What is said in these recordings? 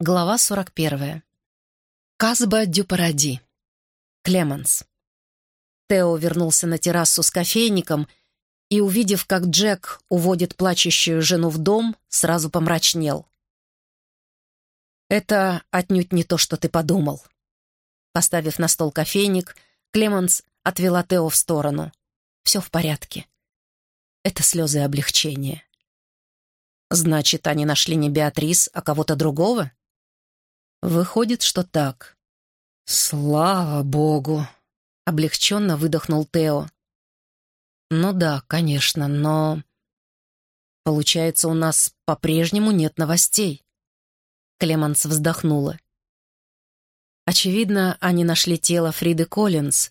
Глава 41. Казба дю Паради. Клеменс. Тео вернулся на террасу с кофейником и, увидев, как Джек уводит плачущую жену в дом, сразу помрачнел. «Это отнюдь не то, что ты подумал». Поставив на стол кофейник, Клеменс отвела Тео в сторону. «Все в порядке. Это слезы облегчения». «Значит, они нашли не Беатрис, а кого-то другого?» Выходит, что так. Слава богу! Облегченно выдохнул Тео. Ну да, конечно, но... Получается, у нас по-прежнему нет новостей. Клеманс вздохнула. Очевидно, они нашли тело Фриды Коллинз,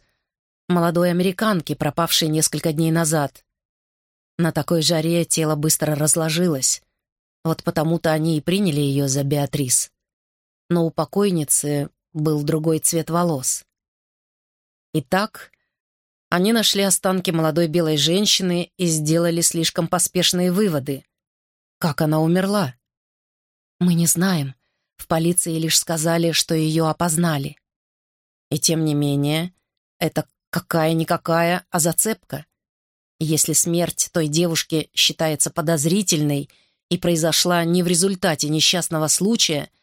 молодой американки, пропавшей несколько дней назад. На такой жаре тело быстро разложилось. Вот потому-то они и приняли ее за Беатрис но у покойницы был другой цвет волос. Итак, они нашли останки молодой белой женщины и сделали слишком поспешные выводы. Как она умерла? Мы не знаем. В полиции лишь сказали, что ее опознали. И тем не менее, это какая-никакая, а зацепка. Если смерть той девушки считается подозрительной и произошла не в результате несчастного случая —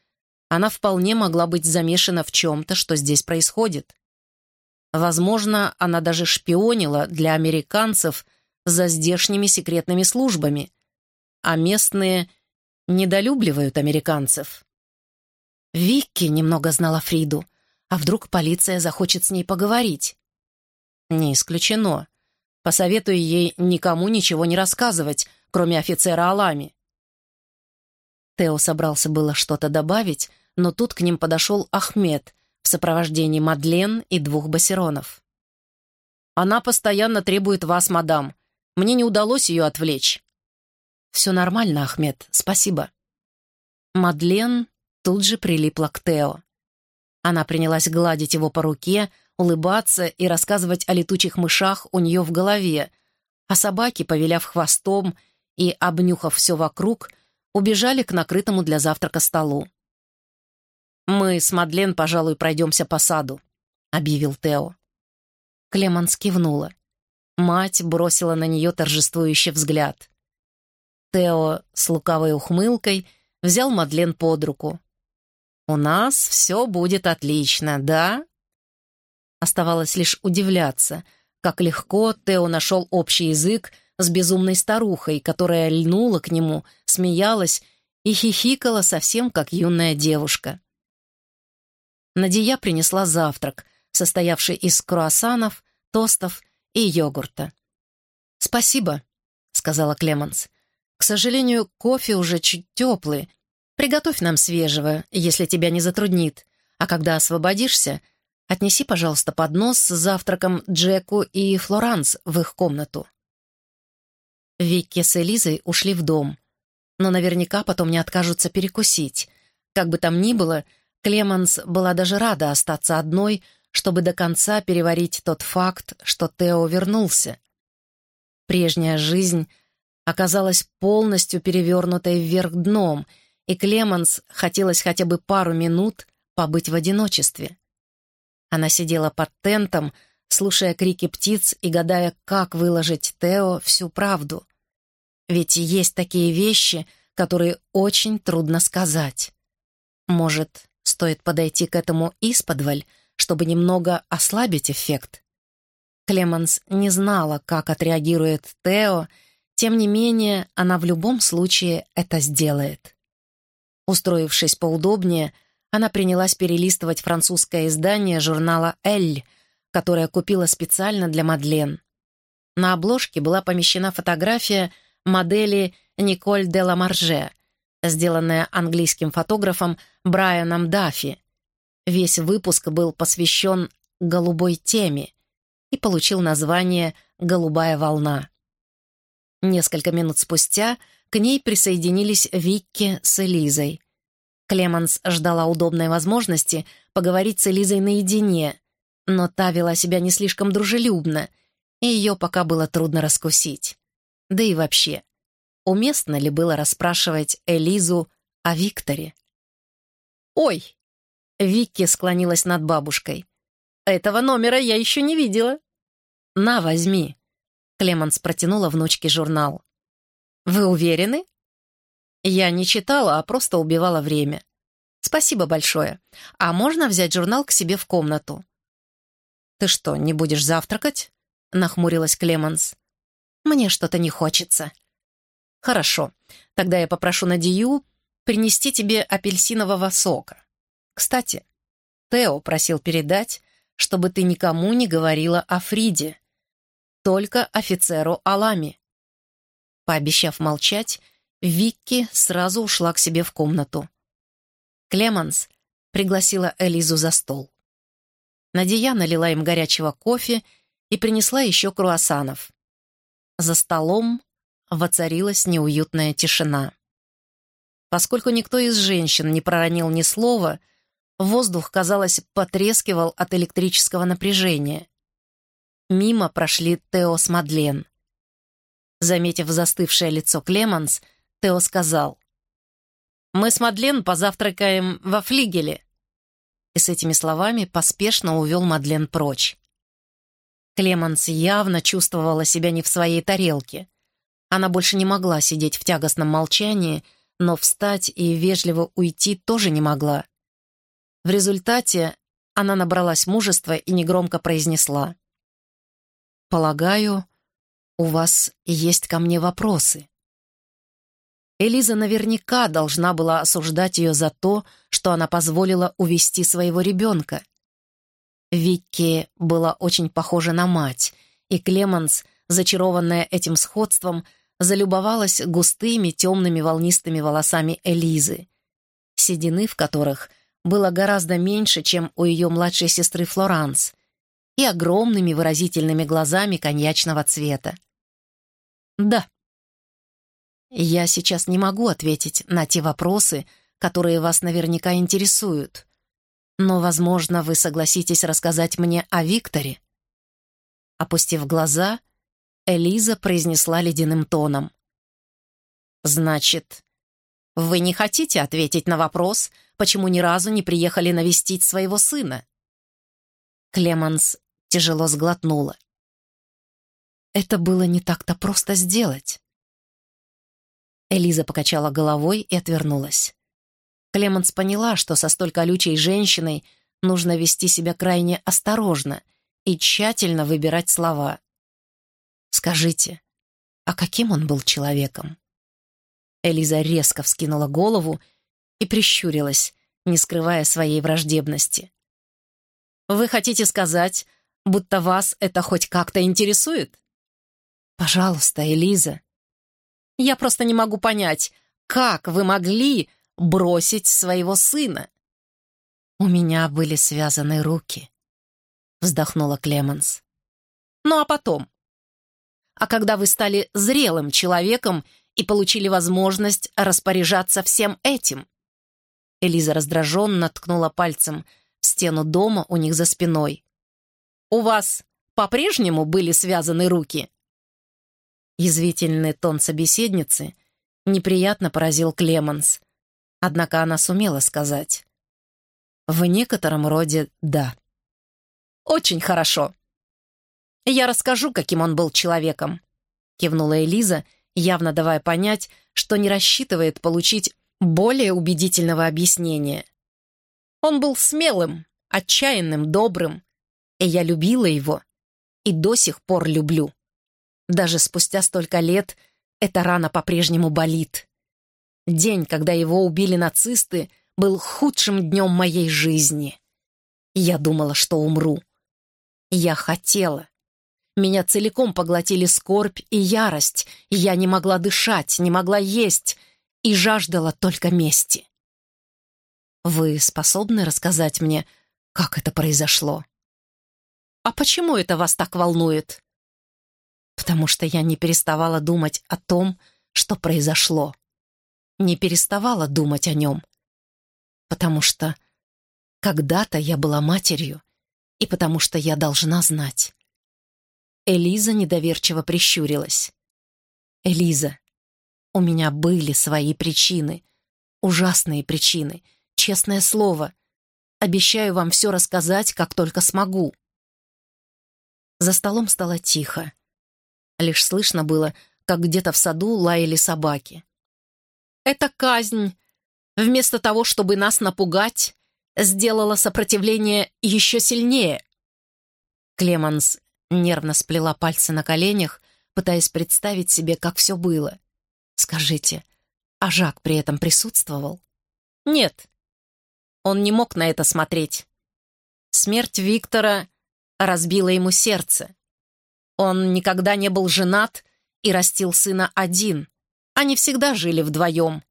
она вполне могла быть замешана в чем-то, что здесь происходит. Возможно, она даже шпионила для американцев за здешними секретными службами, а местные недолюбливают американцев. Викки немного знала Фриду, а вдруг полиция захочет с ней поговорить? Не исключено. Посоветую ей никому ничего не рассказывать, кроме офицера Алами. Тео собрался было что-то добавить, но тут к ним подошел Ахмед в сопровождении Мадлен и двух басеронов. «Она постоянно требует вас, мадам. Мне не удалось ее отвлечь». «Все нормально, Ахмед, спасибо». Мадлен тут же прилипла к Тео. Она принялась гладить его по руке, улыбаться и рассказывать о летучих мышах у нее в голове, а собаки, повиляв хвостом и обнюхав все вокруг, убежали к накрытому для завтрака столу. «Мы с Мадлен, пожалуй, пройдемся по саду», — объявил Тео. Клеманс кивнула. Мать бросила на нее торжествующий взгляд. Тео с лукавой ухмылкой взял Мадлен под руку. «У нас все будет отлично, да?» Оставалось лишь удивляться, как легко Тео нашел общий язык с безумной старухой, которая льнула к нему, смеялась и хихикала совсем как юная девушка. Надия принесла завтрак, состоявший из круассанов, тостов и йогурта. «Спасибо», — сказала Клеманс. «К сожалению, кофе уже чуть теплый. Приготовь нам свежего, если тебя не затруднит. А когда освободишься, отнеси, пожалуйста, поднос с завтраком Джеку и Флоранс в их комнату». Викки с Элизой ушли в дом, но наверняка потом не откажутся перекусить. Как бы там ни было, — Клеманс была даже рада остаться одной, чтобы до конца переварить тот факт, что Тео вернулся. Прежняя жизнь оказалась полностью перевернутой вверх дном, и Клеманс хотелось хотя бы пару минут побыть в одиночестве. Она сидела под тентом, слушая крики птиц и гадая, как выложить Тео всю правду. Ведь есть такие вещи, которые очень трудно сказать. Может, Стоит подойти к этому исподволь, чтобы немного ослабить эффект. Клеманс не знала, как отреагирует Тео, тем не менее она в любом случае это сделает. Устроившись поудобнее, она принялась перелистывать французское издание журнала «Эль», которое купила специально для Мадлен. На обложке была помещена фотография модели Николь де ла Марже, сделанная английским фотографом Брайаном Даффи. Весь выпуск был посвящен голубой теме и получил название «Голубая волна». Несколько минут спустя к ней присоединились Викки с Элизой. Клеманс ждала удобной возможности поговорить с Элизой наедине, но та вела себя не слишком дружелюбно, и ее пока было трудно раскусить. Да и вообще, уместно ли было расспрашивать Элизу о Викторе? «Ой!» — Викки склонилась над бабушкой. «Этого номера я еще не видела». «На, возьми». Клеманс протянула внучке журнал. «Вы уверены?» «Я не читала, а просто убивала время. Спасибо большое. А можно взять журнал к себе в комнату?» «Ты что, не будешь завтракать?» — нахмурилась Клеманс. «Мне что-то не хочется». «Хорошо. Тогда я попрошу Надию принести тебе апельсинового сока. Кстати, Тео просил передать, чтобы ты никому не говорила о Фриде, только офицеру Алами». Пообещав молчать, Викки сразу ушла к себе в комнату. Клеманс пригласила Элизу за стол. Надия налила им горячего кофе и принесла еще круассанов. За столом воцарилась неуютная тишина. Поскольку никто из женщин не проронил ни слова, воздух, казалось, потрескивал от электрического напряжения. Мимо прошли Тео с Мадлен. Заметив застывшее лицо Клеманс, Тео сказал, «Мы с Мадлен позавтракаем во флигеле и с этими словами поспешно увел Мадлен прочь. Клеманс явно чувствовала себя не в своей тарелке. Она больше не могла сидеть в тягостном молчании, но встать и вежливо уйти тоже не могла. В результате она набралась мужества и негромко произнесла. «Полагаю, у вас есть ко мне вопросы». Элиза наверняка должна была осуждать ее за то, что она позволила увести своего ребенка. Викки была очень похожа на мать, и Клеманс, зачарованная этим сходством, залюбовалась густыми темными волнистыми волосами Элизы, седины в которых было гораздо меньше, чем у ее младшей сестры Флоранс, и огромными выразительными глазами коньячного цвета. Да, я сейчас не могу ответить на те вопросы, которые вас наверняка интересуют. Но, возможно, вы согласитесь рассказать мне о Викторе. Опустив глаза, Элиза произнесла ледяным тоном. «Значит, вы не хотите ответить на вопрос, почему ни разу не приехали навестить своего сына?» Клеманс тяжело сглотнула. «Это было не так-то просто сделать. Элиза покачала головой и отвернулась. Клеманс поняла, что со столь колючей женщиной нужно вести себя крайне осторожно и тщательно выбирать слова. «Скажите, а каким он был человеком?» Элиза резко вскинула голову и прищурилась, не скрывая своей враждебности. «Вы хотите сказать, будто вас это хоть как-то интересует?» «Пожалуйста, Элиза», я просто не могу понять, как вы могли бросить своего сына?» «У меня были связаны руки», — вздохнула Клеменс. «Ну а потом? А когда вы стали зрелым человеком и получили возможность распоряжаться всем этим?» Элиза раздраженно ткнула пальцем в стену дома у них за спиной. «У вас по-прежнему были связаны руки?» Язвительный тон собеседницы неприятно поразил Клеманс, однако она сумела сказать. «В некотором роде да». «Очень хорошо. Я расскажу, каким он был человеком», — кивнула Элиза, явно давая понять, что не рассчитывает получить более убедительного объяснения. Он был смелым, отчаянным, добрым, и я любила его, и до сих пор люблю. Даже спустя столько лет эта рана по-прежнему болит. День, когда его убили нацисты, был худшим днем моей жизни. Я думала, что умру. Я хотела. Меня целиком поглотили скорбь и ярость, я не могла дышать, не могла есть и жаждала только мести. Вы способны рассказать мне, как это произошло? А почему это вас так волнует? потому что я не переставала думать о том, что произошло. Не переставала думать о нем. Потому что когда-то я была матерью, и потому что я должна знать. Элиза недоверчиво прищурилась. «Элиза, у меня были свои причины, ужасные причины, честное слово. Обещаю вам все рассказать, как только смогу». За столом стало тихо. Лишь слышно было, как где-то в саду лаяли собаки. «Это казнь. Вместо того, чтобы нас напугать, сделала сопротивление еще сильнее». Клеманс нервно сплела пальцы на коленях, пытаясь представить себе, как все было. «Скажите, а Жак при этом присутствовал?» «Нет, он не мог на это смотреть. Смерть Виктора разбила ему сердце. Он никогда не был женат и растил сына один. Они всегда жили вдвоем.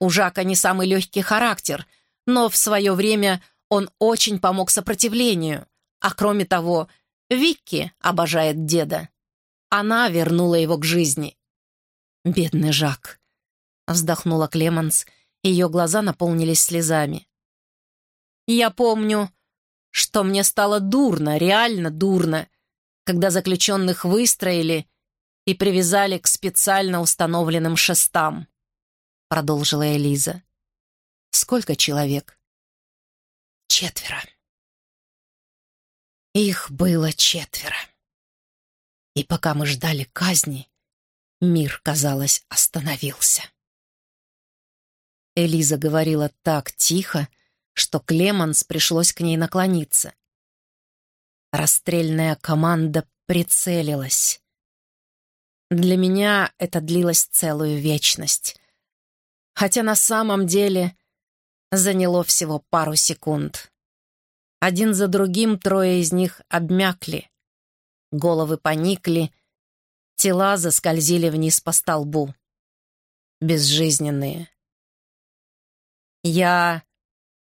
У Жака не самый легкий характер, но в свое время он очень помог сопротивлению. А кроме того, Викки обожает деда. Она вернула его к жизни. «Бедный Жак», — вздохнула Клеменс, ее глаза наполнились слезами. «Я помню, что мне стало дурно, реально дурно, когда заключенных выстроили и привязали к специально установленным шестам», — продолжила Элиза. «Сколько человек?» «Четверо». Их было четверо. И пока мы ждали казни, мир, казалось, остановился. Элиза говорила так тихо, что Клеманс пришлось к ней наклониться. Расстрельная команда прицелилась. Для меня это длилось целую вечность. Хотя на самом деле заняло всего пару секунд. Один за другим трое из них обмякли. Головы поникли, тела заскользили вниз по столбу. Безжизненные. «Я...»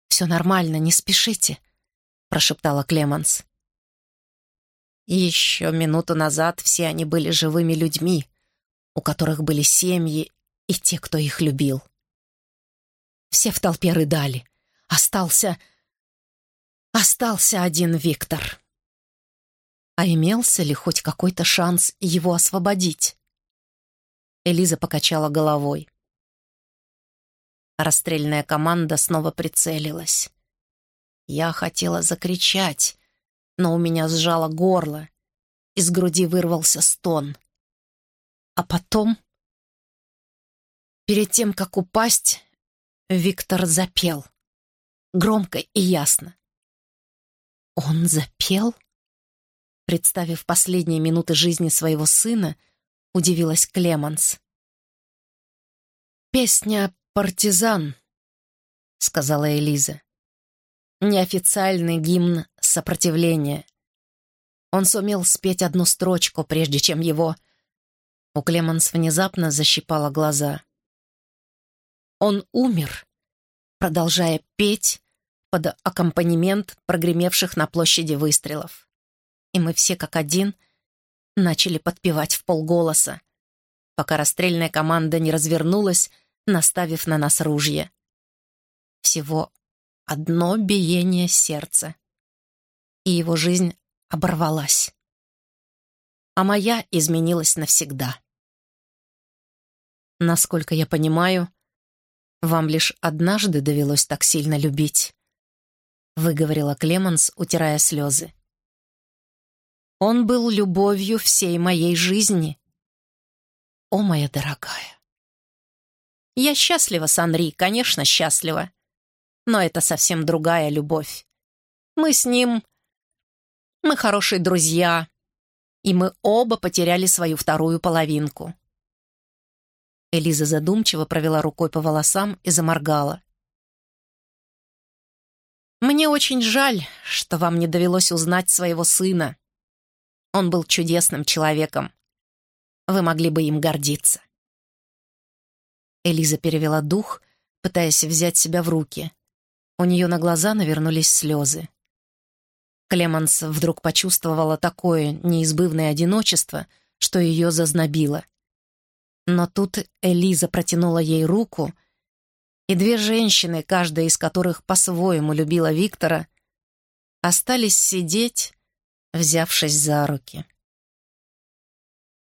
«Все нормально, не спешите», — прошептала Клеманс. Еще минуту назад все они были живыми людьми, у которых были семьи и те, кто их любил. Все в толпе рыдали. Остался... Остался один Виктор. А имелся ли хоть какой-то шанс его освободить? Элиза покачала головой. Расстрельная команда снова прицелилась. Я хотела закричать, но у меня сжало горло. Из груди вырвался стон. А потом, перед тем, как упасть, Виктор запел. Громко и ясно. Он запел? Представив последние минуты жизни своего сына, удивилась Клеманс. «Песня «Партизан», — сказала Элиза. «Неофициальный гимн сопротивления. Он сумел спеть одну строчку, прежде чем его...» У Клеманс внезапно защипала глаза. Он умер, продолжая петь под аккомпанемент прогремевших на площади выстрелов и мы все как один начали подпевать в полголоса, пока расстрельная команда не развернулась, наставив на нас ружья. Всего одно биение сердца, и его жизнь оборвалась. А моя изменилась навсегда. Насколько я понимаю, вам лишь однажды довелось так сильно любить, выговорила Клеменс, утирая слезы. Он был любовью всей моей жизни. О, моя дорогая. Я счастлива с Анри, конечно, счастлива. Но это совсем другая любовь. Мы с ним... Мы хорошие друзья, и мы оба потеряли свою вторую половинку. Элиза задумчиво провела рукой по волосам и заморгала. «Мне очень жаль, что вам не довелось узнать своего сына. Он был чудесным человеком. Вы могли бы им гордиться. Элиза перевела дух, пытаясь взять себя в руки. У нее на глаза навернулись слезы. Клеманс вдруг почувствовала такое неизбывное одиночество, что ее зазнобило. Но тут Элиза протянула ей руку, и две женщины, каждая из которых по-своему любила Виктора, остались сидеть взявшись за руки.